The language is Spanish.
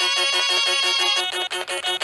¡Gracias!